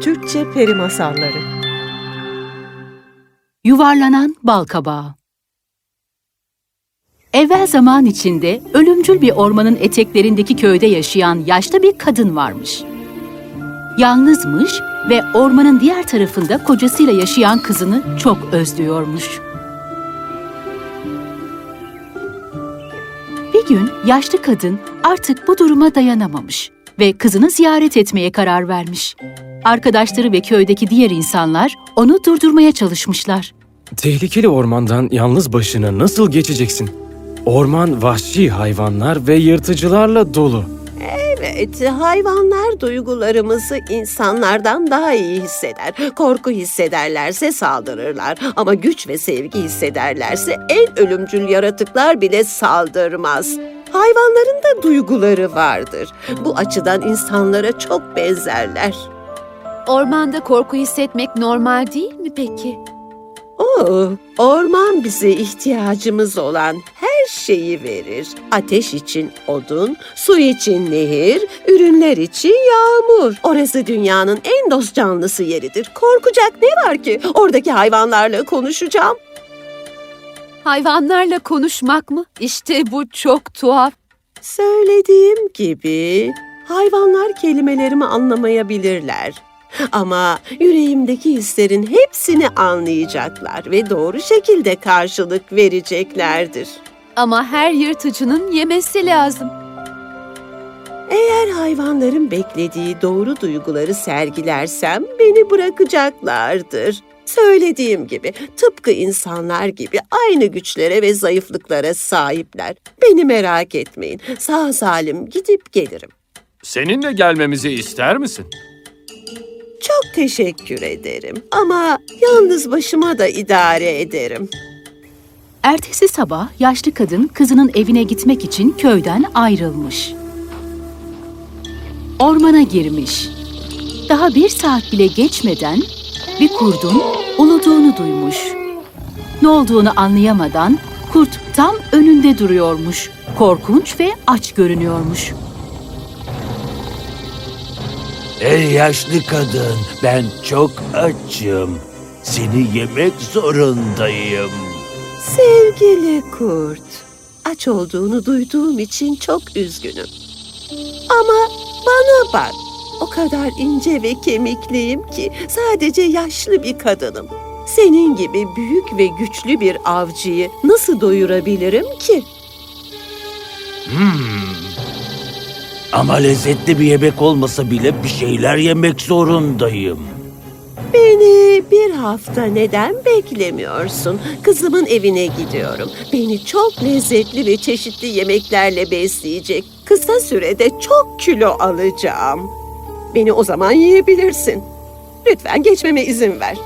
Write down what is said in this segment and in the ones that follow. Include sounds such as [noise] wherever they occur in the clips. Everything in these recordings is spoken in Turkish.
Türkçe Peri Masalları Yuvarlanan Balkabağı Evvel zaman içinde ölümcül bir ormanın eteklerindeki köyde yaşayan yaşlı bir kadın varmış. Yalnızmış ve ormanın diğer tarafında kocasıyla yaşayan kızını çok özlüyormuş. Bir gün yaşlı kadın artık bu duruma dayanamamış ve kızını ziyaret etmeye karar vermiş. Arkadaşları ve köydeki diğer insanlar onu durdurmaya çalışmışlar. Tehlikeli ormandan yalnız başına nasıl geçeceksin? Orman vahşi hayvanlar ve yırtıcılarla dolu. Evet, hayvanlar duygularımızı insanlardan daha iyi hisseder. Korku hissederlerse saldırırlar ama güç ve sevgi hissederlerse en ölümcül yaratıklar bile saldırmaz. Hayvanların da duyguları vardır. Bu açıdan insanlara çok benzerler. Ormanda korku hissetmek normal değil mi peki? Oo, orman bize ihtiyacımız olan her şeyi verir. Ateş için odun, su için nehir, ürünler için yağmur. Orası dünyanın en dost canlısı yeridir. Korkacak ne var ki? Oradaki hayvanlarla konuşacağım. Hayvanlarla konuşmak mı? İşte bu çok tuhaf. Söylediğim gibi hayvanlar kelimelerimi anlamayabilirler. Ama yüreğimdeki hislerin hepsini anlayacaklar ve doğru şekilde karşılık vereceklerdir. Ama her yırtıcının yemesi lazım. Eğer hayvanların beklediği doğru duyguları sergilersem beni bırakacaklardır. Söylediğim gibi tıpkı insanlar gibi aynı güçlere ve zayıflıklara sahipler. Beni merak etmeyin. Sağ salim gidip gelirim. Seninle gelmemizi ister misin? Çok teşekkür ederim ama yalnız başıma da idare ederim. Ertesi sabah yaşlı kadın kızının evine gitmek için köyden ayrılmış. Ormana girmiş. Daha bir saat bile geçmeden bir kurdun uluduğunu duymuş. Ne olduğunu anlayamadan kurt tam önünde duruyormuş. Korkunç ve aç görünüyormuş. Ey yaşlı kadın, ben çok açım. Seni yemek zorundayım. Sevgili kurt, aç olduğunu duyduğum için çok üzgünüm. Ama bana bak, o kadar ince ve kemikliyim ki sadece yaşlı bir kadınım. Senin gibi büyük ve güçlü bir avcıyı nasıl doyurabilirim ki? Ama lezzetli bir yemek olmasa bile bir şeyler yemek zorundayım. Beni bir hafta neden beklemiyorsun? Kızımın evine gidiyorum. Beni çok lezzetli ve çeşitli yemeklerle besleyecek. Kısa sürede çok kilo alacağım. Beni o zaman yiyebilirsin. Lütfen geçmeme izin ver.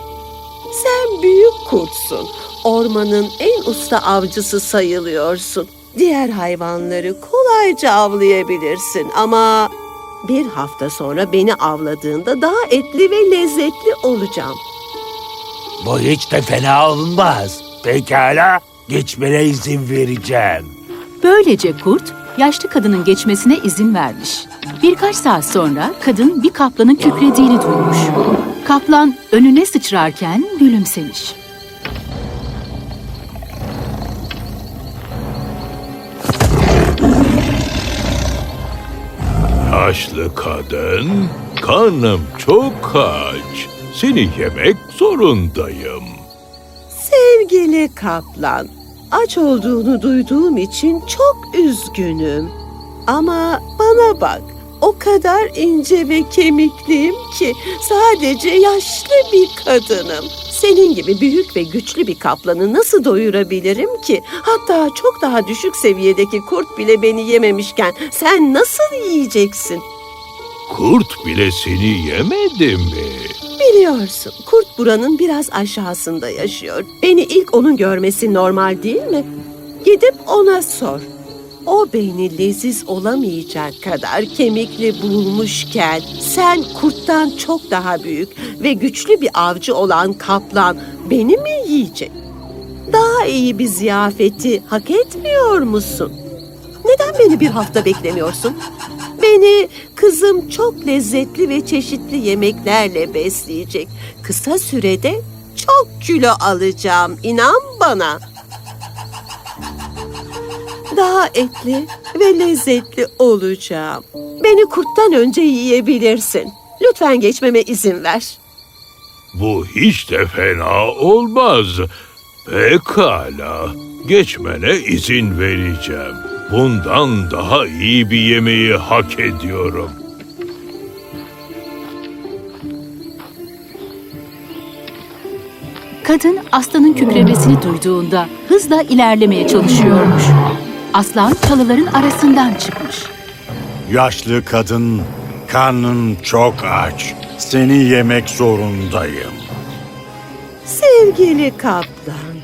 Sen büyük kurtsun. Ormanın en usta avcısı sayılıyorsun. Diğer hayvanları kolayca avlayabilirsin ama bir hafta sonra beni avladığında daha etli ve lezzetli olacağım. Bu hiç de fena olmaz. Pekala, geçmene izin vereceğim. Böylece kurt yaşlı kadının geçmesine izin vermiş. Birkaç saat sonra kadın bir kaplanın kükrediğini duymuş. Kaplan önüne sıçrarken gülümsemiş. Yaşlı kadın, karnım çok aç. Seni yemek zorundayım. Sevgili kaplan, aç olduğunu duyduğum için çok üzgünüm. Ama bana bak, o kadar ince ve kemikliyim ki sadece yaşlı bir kadınım. Senin gibi büyük ve güçlü bir kaplanı nasıl doyurabilirim ki? Hatta çok daha düşük seviyedeki kurt bile beni yememişken sen nasıl yiyeceksin? Kurt bile seni yemedi mi? Biliyorsun, kurt buranın biraz aşağısında yaşıyor. Beni ilk onun görmesi normal değil mi? Gidip ona sor. O beni leziz olamayacak kadar kemikli bulmuşken sen kurttan çok daha büyük ve güçlü bir avcı olan kaplan beni mi yiyecek? Daha iyi bir ziyafeti hak etmiyor musun? Neden beni bir hafta beklemiyorsun? Beni kızım çok lezzetli ve çeşitli yemeklerle besleyecek. Kısa sürede çok kilo alacağım. İnan bana. Daha etli ve lezzetli olacağım. Beni kurttan önce yiyebilirsin. Lütfen geçmeme izin ver. Bu hiç de fena olmaz. Pekala. Geçmene izin vereceğim. Bundan daha iyi bir yemeği hak ediyorum. Kadın aslanın kükremesini duyduğunda hızla ilerlemeye çalışıyormuş. Aslan çalıların arasından çıkmış. Yaşlı kadın, karnın çok aç. Seni yemek zorundayım. Sevgili kaplan,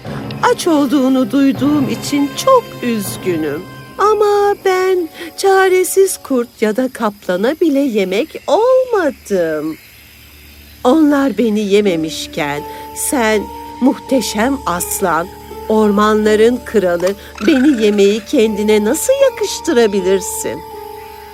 aç olduğunu duyduğum için çok üzgünüm. Ama ben çaresiz kurt ya da kaplana bile yemek olmadım. Onlar beni yememişken sen muhteşem aslan, ormanların kralı beni yemeyi kendine nasıl yakıştırabilirsin?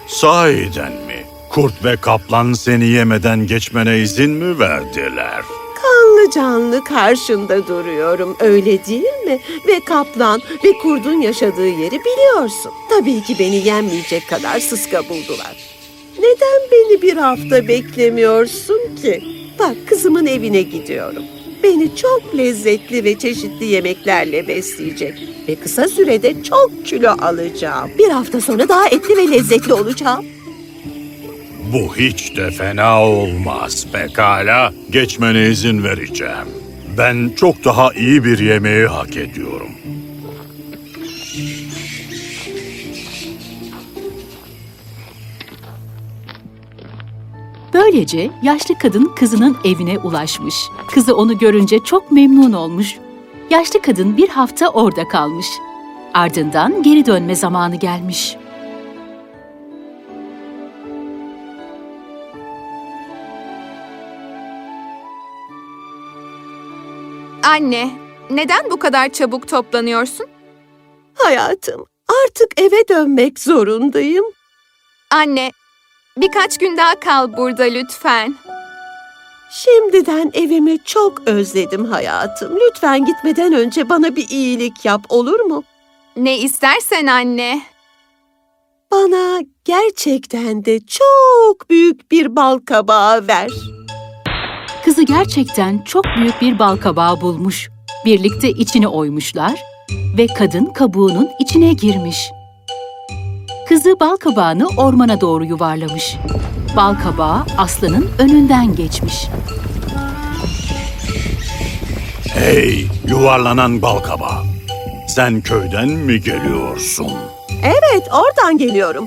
Sahiden mi? Kurt ve kaplan seni yemeden geçmene izin mi verdiler? Kanlı canlı karşında duruyorum öyle değil mi? Ve kaplan ve kurdun yaşadığı yeri biliyorsun. Tabii ki beni yenmeyecek kadar sıska buldular. Neden beni bir hafta beklemiyorsun ki? Bak kızımın evine gidiyorum. Beni çok lezzetli ve çeşitli yemeklerle besleyecek. Ve kısa sürede çok kilo alacağım. Bir hafta sonra daha etli ve lezzetli olacağım. Bu hiç de fena olmaz. Pekala, geçmene izin vereceğim. Ben çok daha iyi bir yemeği hak ediyorum. Böylece yaşlı kadın kızının evine ulaşmış. Kızı onu görünce çok memnun olmuş. Yaşlı kadın bir hafta orada kalmış. Ardından geri dönme zamanı gelmiş. Anne, neden bu kadar çabuk toplanıyorsun? Hayatım, artık eve dönmek zorundayım. Anne, birkaç gün daha kal burada lütfen. Şimdiden evimi çok özledim hayatım. Lütfen gitmeden önce bana bir iyilik yap olur mu? Ne istersen anne. Bana gerçekten de çok büyük bir bal kabağı ver. Kızı gerçekten çok büyük bir bal kabağı bulmuş. Birlikte içini oymuşlar ve kadın kabuğunun içine girmiş. Kızı bal kabağını ormana doğru yuvarlamış. Bal kabağı aslanın önünden geçmiş. Hey, yuvarlanan balkabağı. Sen köyden mi geliyorsun? Evet, oradan geliyorum.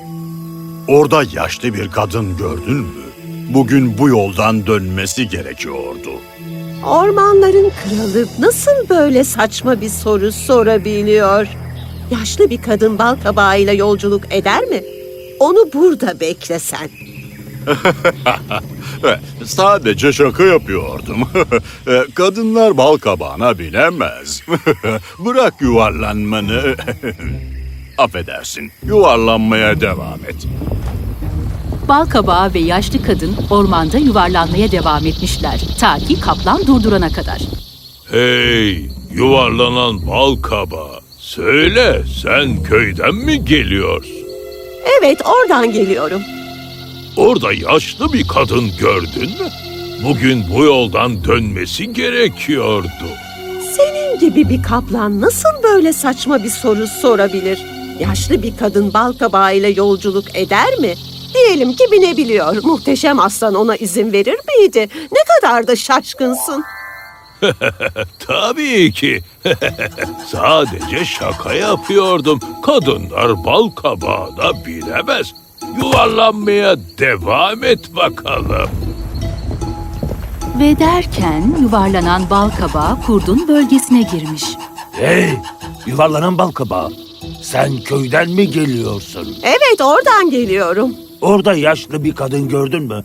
Orada yaşlı bir kadın gördün mü? Bugün bu yoldan dönmesi gerekiyordu. Ormanların kralı nasıl böyle saçma bir soru sorabiliyor? Yaşlı bir kadın bal kabağıyla yolculuk eder mi? Onu burada beklesen. [laughs] Sadece şaka yapıyordum. [laughs] E, Kadınlar bal kabağına binemez. [laughs] Bırak yuvarlanmanı. Affedersin, yuvarlanmaya devam et. Bal kabağı ve yaşlı kadın ormanda yuvarlanmaya devam etmişler. Ta ki kaplan durdurana kadar. Hey, yuvarlanan bal kabağı. Söyle, sen köyden mi geliyorsun? Evet, oradan geliyorum. Orada yaşlı bir kadın gördün mü? Bugün bu yoldan dönmesi gerekiyordu. Senin gibi bir kaplan nasıl böyle saçma bir soru sorabilir? Yaşlı bir kadın bal kabağıyla yolculuk eder mi? Diyelim ki binebiliyor. Muhteşem aslan ona izin verir miydi? Ne kadar da şaşkınsın. [laughs] Tabii ki. [laughs] Sadece şaka yapıyordum. Kadınlar bal kabağına binemez. Yuvarlanmaya devam et bakalım. Ve derken yuvarlanan bal kabağı kurdun bölgesine girmiş. Hey, yuvarlanan bal kabağı. Sen köyden mi geliyorsun? Evet, oradan geliyorum. Orada yaşlı bir kadın gördün mü?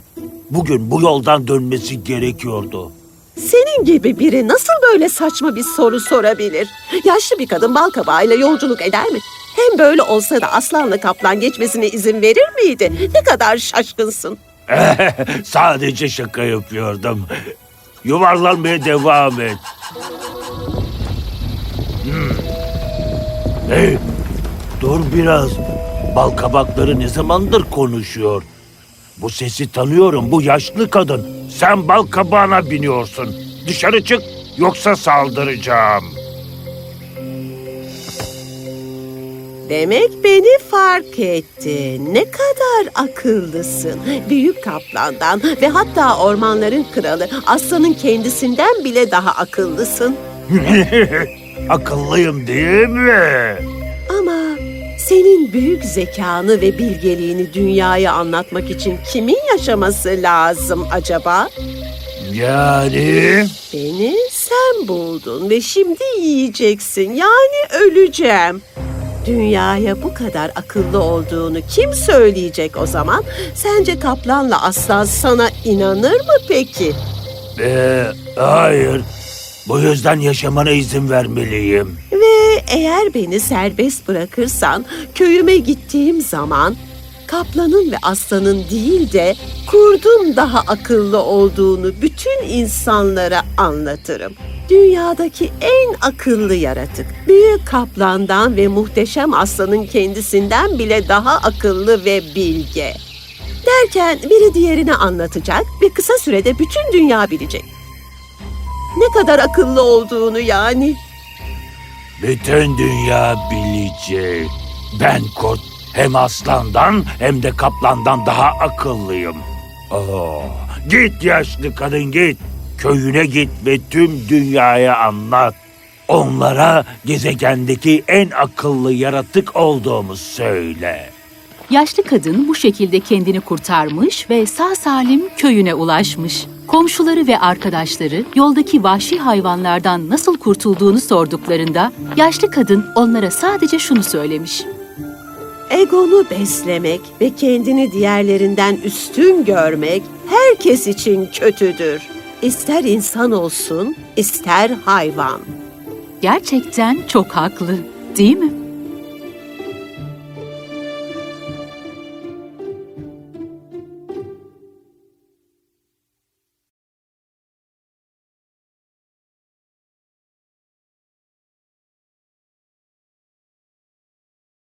Bugün bu yoldan dönmesi gerekiyordu. Senin gibi biri nasıl böyle saçma bir soru sorabilir? Yaşlı bir kadın bal kabağıyla yolculuk eder mi? Hem böyle olsa da aslanla kaplan geçmesine izin verir miydi? Ne kadar şaşkınsın. [laughs] Sadece şaka yapıyordum. Yuvarlanmaya devam et. Hmm. Hey, dur biraz. Bal kabakları ne zamandır konuşuyor? Bu sesi tanıyorum. Bu yaşlı kadın. Sen bal kabağına biniyorsun. Dışarı çık yoksa saldıracağım. Demek beni fark etti. Ne kadar akıllısın. Büyük kaplandan ve hatta ormanların kralı aslanın kendisinden bile daha akıllısın. [laughs] Akıllıyım değil mi? Senin büyük zekanı ve bilgeliğini dünyaya anlatmak için kimin yaşaması lazım acaba? Yani... Beni sen buldun ve şimdi yiyeceksin. Yani öleceğim. Dünyaya bu kadar akıllı olduğunu kim söyleyecek o zaman? Sence kaplanla aslan sana inanır mı peki? Ee, hayır. Bu yüzden yaşamana izin vermeliyim. Ve eğer beni serbest bırakırsan köyüme gittiğim zaman kaplanın ve aslanın değil de kurdun daha akıllı olduğunu bütün insanlara anlatırım. Dünyadaki en akıllı yaratık. Büyük kaplandan ve muhteşem aslanın kendisinden bile daha akıllı ve bilge. Derken biri diğerini anlatacak ve kısa sürede bütün dünya bilecek. Ne kadar akıllı olduğunu yani. Bütün dünya bilecek. Ben kurt hem aslandan hem de kaplandan daha akıllıyım. Oo, git yaşlı kadın git. Köyüne git ve tüm dünyaya anlat. Onlara gezegendeki en akıllı yaratık olduğumu söyle. Yaşlı kadın bu şekilde kendini kurtarmış ve sağ salim köyüne ulaşmış. Komşuları ve arkadaşları yoldaki vahşi hayvanlardan nasıl kurtulduğunu sorduklarında yaşlı kadın onlara sadece şunu söylemiş. Egonu beslemek ve kendini diğerlerinden üstün görmek herkes için kötüdür. İster insan olsun, ister hayvan. Gerçekten çok haklı, değil mi?